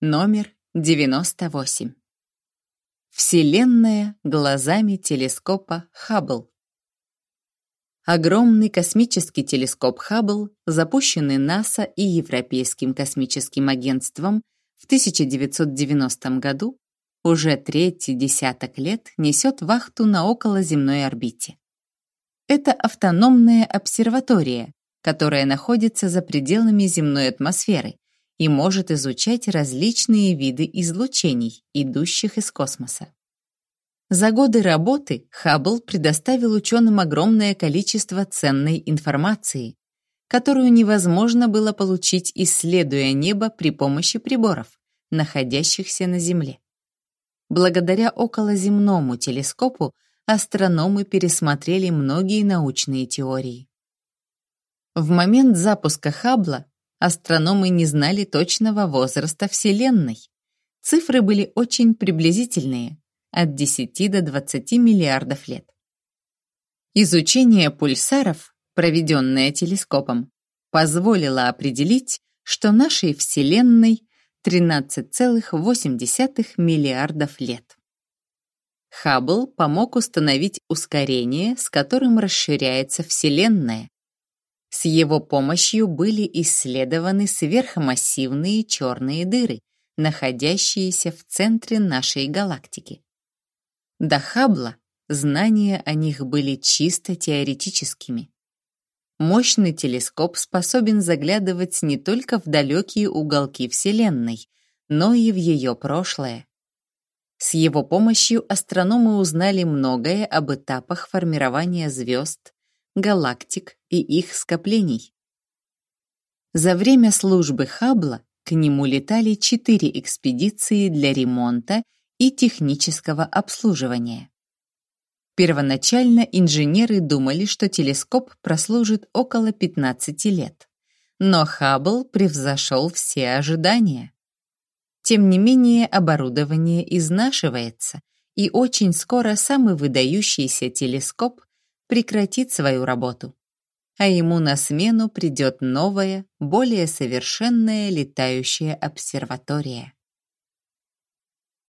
Номер 98. Вселенная глазами телескопа Хаббл. Огромный космический телескоп Хаббл, запущенный НАСА и Европейским космическим агентством в 1990 году, уже третий десяток лет несет вахту на околоземной орбите. Это автономная обсерватория, которая находится за пределами земной атмосферы и может изучать различные виды излучений, идущих из космоса. За годы работы Хаббл предоставил ученым огромное количество ценной информации, которую невозможно было получить, исследуя небо при помощи приборов, находящихся на Земле. Благодаря околоземному телескопу астрономы пересмотрели многие научные теории. В момент запуска Хаббла астрономы не знали точного возраста Вселенной. Цифры были очень приблизительные, от 10 до 20 миллиардов лет. Изучение пульсаров, проведенное телескопом, позволило определить, что нашей Вселенной 13,8 миллиардов лет. Хаббл помог установить ускорение, с которым расширяется Вселенная, с его помощью были исследованы сверхмассивные черные дыры, находящиеся в центре нашей галактики. До Хаббла знания о них были чисто теоретическими. Мощный телескоп способен заглядывать не только в далекие уголки Вселенной, но и в ее прошлое. С его помощью астрономы узнали многое об этапах формирования звезд, галактик и их скоплений. За время службы Хаббла к нему летали четыре экспедиции для ремонта и технического обслуживания. Первоначально инженеры думали, что телескоп прослужит около 15 лет, но Хаббл превзошел все ожидания. Тем не менее, оборудование изнашивается, и очень скоро самый выдающийся телескоп прекратит свою работу, а ему на смену придет новая, более совершенная летающая обсерватория.